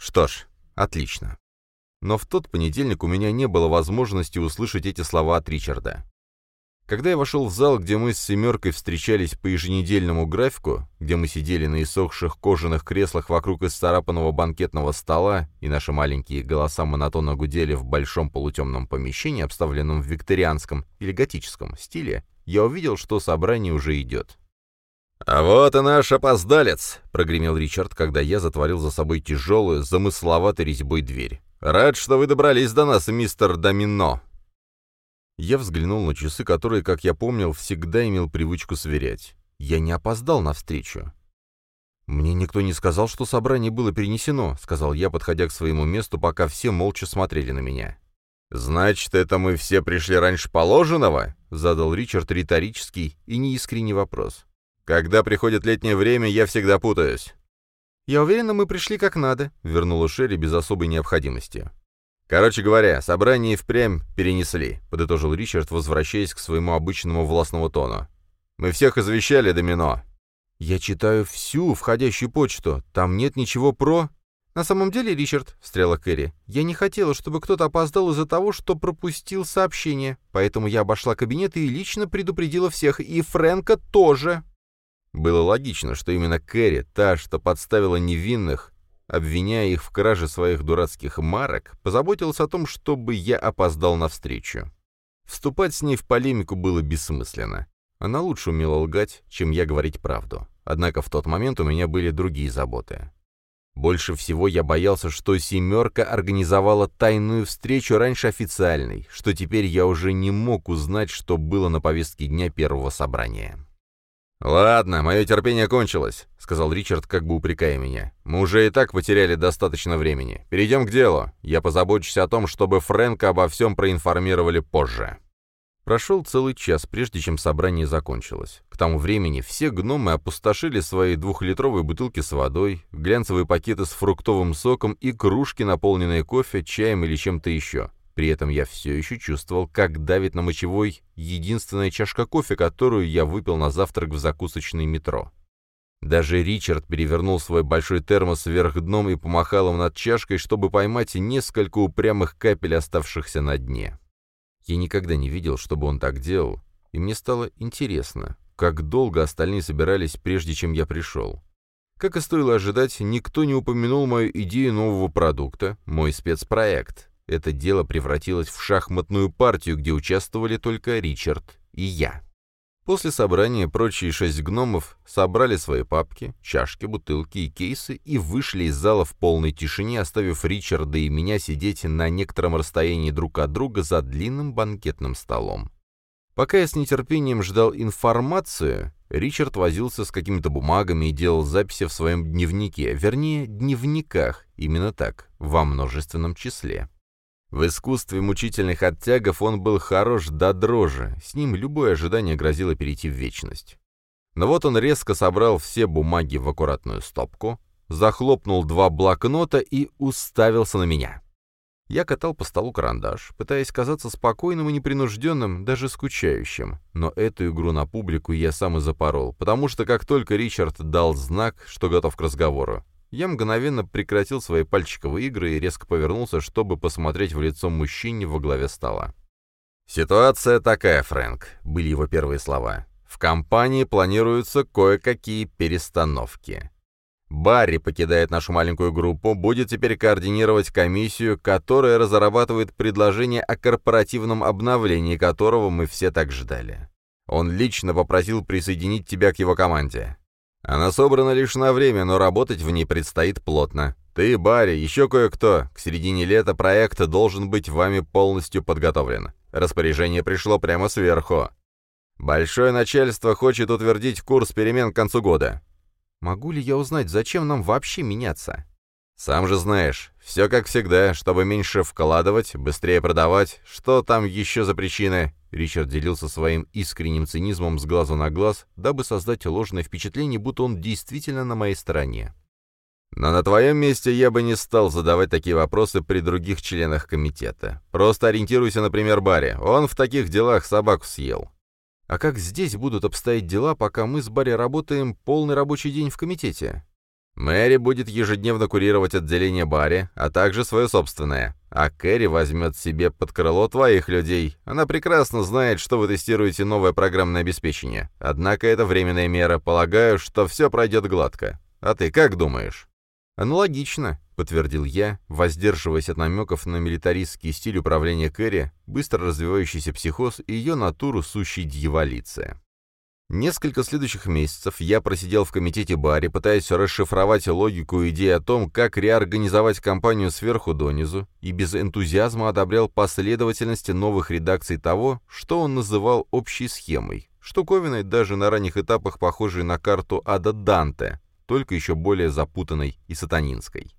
Что ж, отлично. Но в тот понедельник у меня не было возможности услышать эти слова от Ричарда. Когда я вошел в зал, где мы с «семеркой» встречались по еженедельному графику, где мы сидели на иссохших кожаных креслах вокруг исцарапанного банкетного стола, и наши маленькие голоса монотонно гудели в большом полутемном помещении, обставленном в викторианском или готическом стиле, я увидел, что собрание уже идет. «А вот и наш опоздалец!» — прогремел Ричард, когда я затворил за собой тяжелую, замысловатой резьбой дверь. «Рад, что вы добрались до нас, мистер Домино!» Я взглянул на часы, которые, как я помнил, всегда имел привычку сверять. Я не опоздал на встречу. «Мне никто не сказал, что собрание было перенесено», — сказал я, подходя к своему месту, пока все молча смотрели на меня. «Значит, это мы все пришли раньше положенного?» — задал Ричард риторический и неискренний вопрос. «Когда приходит летнее время, я всегда путаюсь». «Я уверена, мы пришли как надо», — вернула Шерри без особой необходимости. «Короче говоря, собрание впрямь перенесли», — подытожил Ричард, возвращаясь к своему обычному властному тону. «Мы всех извещали, Домино». «Я читаю всю входящую почту. Там нет ничего про...» «На самом деле, Ричард», — встряла Кэрри, — «я не хотела, чтобы кто-то опоздал из-за того, что пропустил сообщение, поэтому я обошла кабинет и лично предупредила всех, и Фрэнка тоже». Было логично, что именно Кэрри, та, что подставила невинных, обвиняя их в краже своих дурацких марок, позаботился о том, чтобы я опоздал на встречу. Вступать с ней в полемику было бессмысленно. Она лучше умела лгать, чем я говорить правду. Однако в тот момент у меня были другие заботы. Больше всего я боялся, что «семерка» организовала тайную встречу раньше официальной, что теперь я уже не мог узнать, что было на повестке дня первого собрания. «Ладно, мое терпение кончилось», — сказал Ричард, как бы упрекая меня. «Мы уже и так потеряли достаточно времени. Перейдем к делу. Я позабочусь о том, чтобы Фрэнка обо всем проинформировали позже». Прошел целый час, прежде чем собрание закончилось. К тому времени все гномы опустошили свои двухлитровые бутылки с водой, глянцевые пакеты с фруктовым соком и кружки, наполненные кофе, чаем или чем-то еще. При этом я все еще чувствовал, как давит на мочевой единственная чашка кофе, которую я выпил на завтрак в закусочной метро. Даже Ричард перевернул свой большой термос вверх дном и помахал им над чашкой, чтобы поймать несколько упрямых капель, оставшихся на дне. Я никогда не видел, чтобы он так делал, и мне стало интересно, как долго остальные собирались, прежде чем я пришел. Как и стоило ожидать, никто не упомянул мою идею нового продукта, мой спецпроект это дело превратилось в шахматную партию, где участвовали только Ричард и я. После собрания прочие шесть гномов собрали свои папки, чашки, бутылки и кейсы и вышли из зала в полной тишине, оставив Ричарда и меня сидеть на некотором расстоянии друг от друга за длинным банкетным столом. Пока я с нетерпением ждал информацию, Ричард возился с какими-то бумагами и делал записи в своем дневнике, вернее, дневниках, именно так, во множественном числе. В искусстве мучительных оттягов он был хорош до дрожи, с ним любое ожидание грозило перейти в вечность. Но вот он резко собрал все бумаги в аккуратную стопку, захлопнул два блокнота и уставился на меня. Я катал по столу карандаш, пытаясь казаться спокойным и непринужденным, даже скучающим. Но эту игру на публику я сам и запорол, потому что как только Ричард дал знак, что готов к разговору, я мгновенно прекратил свои пальчиковые игры и резко повернулся, чтобы посмотреть в лицо мужчине во главе стола. «Ситуация такая, Фрэнк», — были его первые слова. «В компании планируются кое-какие перестановки. Барри покидает нашу маленькую группу, будет теперь координировать комиссию, которая разрабатывает предложение о корпоративном обновлении, которого мы все так ждали. Он лично попросил присоединить тебя к его команде. Она собрана лишь на время, но работать в ней предстоит плотно. Ты, Барри, еще кое-кто. К середине лета проект должен быть вами полностью подготовлен. Распоряжение пришло прямо сверху. Большое начальство хочет утвердить курс перемен к концу года. Могу ли я узнать, зачем нам вообще меняться? Сам же знаешь, все как всегда, чтобы меньше вкладывать, быстрее продавать. Что там еще за причины? Ричард делился своим искренним цинизмом с глазу на глаз, дабы создать ложное впечатление, будто он действительно на моей стороне. Но на твоем месте я бы не стал задавать такие вопросы при других членах комитета. Просто ориентируйся, например, Барри. Он в таких делах собаку съел. А как здесь будут обстоять дела, пока мы с Барри работаем полный рабочий день в комитете? Мэри будет ежедневно курировать отделение Барри, а также свое собственное. А Кэрри возьмет себе под крыло твоих людей. Она прекрасно знает, что вы тестируете новое программное обеспечение. Однако это временная мера. Полагаю, что все пройдет гладко. А ты как думаешь?» «Аналогично», — подтвердил я, воздерживаясь от намеков на милитаристский стиль управления Кэрри, быстро развивающийся психоз и ее натуру сущей дьяволицы. Несколько следующих месяцев я просидел в комитете Барри, пытаясь расшифровать логику идеи о том, как реорганизовать компанию сверху донизу, и без энтузиазма одобрял последовательности новых редакций того, что он называл общей схемой, штуковиной даже на ранних этапах похожей на карту Ада Данте, только еще более запутанной и сатанинской.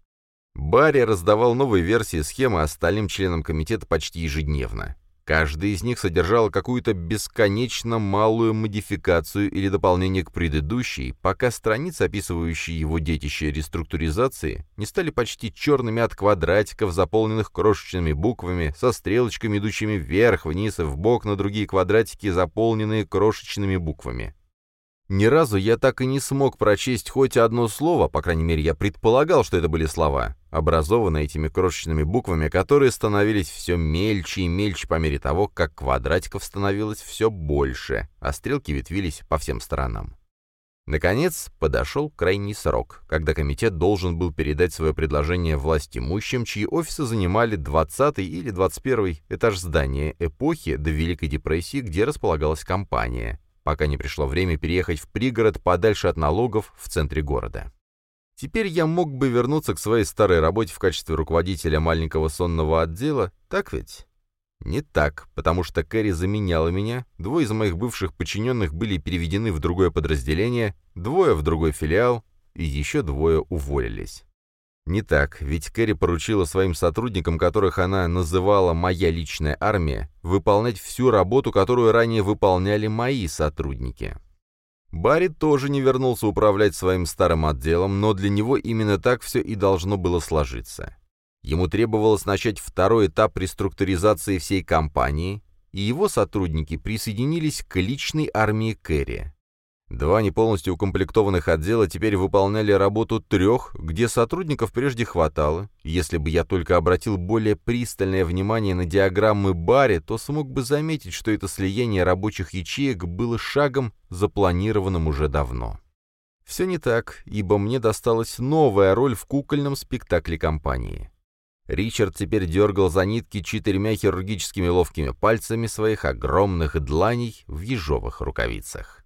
Барри раздавал новые версии схемы остальным членам комитета почти ежедневно. Каждая из них содержала какую-то бесконечно малую модификацию или дополнение к предыдущей, пока страницы, описывающие его детище реструктуризации, не стали почти черными от квадратиков, заполненных крошечными буквами, со стрелочками, идущими вверх, вниз и вбок на другие квадратики, заполненные крошечными буквами. Ни разу я так и не смог прочесть хоть одно слово, по крайней мере, я предполагал, что это были слова, образованные этими крошечными буквами, которые становились все мельче и мельче по мере того, как квадратиков становилось все больше, а стрелки ветвились по всем сторонам. Наконец, подошел крайний срок, когда комитет должен был передать свое предложение власть имущим, чьи офисы занимали 20 или 21 этаж здания эпохи до Великой депрессии, где располагалась компания, пока не пришло время переехать в пригород подальше от налогов в центре города. Теперь я мог бы вернуться к своей старой работе в качестве руководителя маленького сонного отдела, так ведь? Не так, потому что Кэрри заменяла меня, двое из моих бывших подчиненных были переведены в другое подразделение, двое в другой филиал, и еще двое уволились. Не так, ведь Кэрри поручила своим сотрудникам, которых она называла «моя личная армия», выполнять всю работу, которую ранее выполняли мои сотрудники. Барри тоже не вернулся управлять своим старым отделом, но для него именно так все и должно было сложиться. Ему требовалось начать второй этап реструктуризации всей компании, и его сотрудники присоединились к личной армии Кэрри. Два не полностью укомплектованных отдела теперь выполняли работу трех, где сотрудников прежде хватало. Если бы я только обратил более пристальное внимание на диаграммы Барри, то смог бы заметить, что это слияние рабочих ячеек было шагом, запланированным уже давно. Все не так, ибо мне досталась новая роль в кукольном спектакле компании. Ричард теперь дергал за нитки четырьмя хирургическими ловкими пальцами своих огромных дланей в ежовых рукавицах.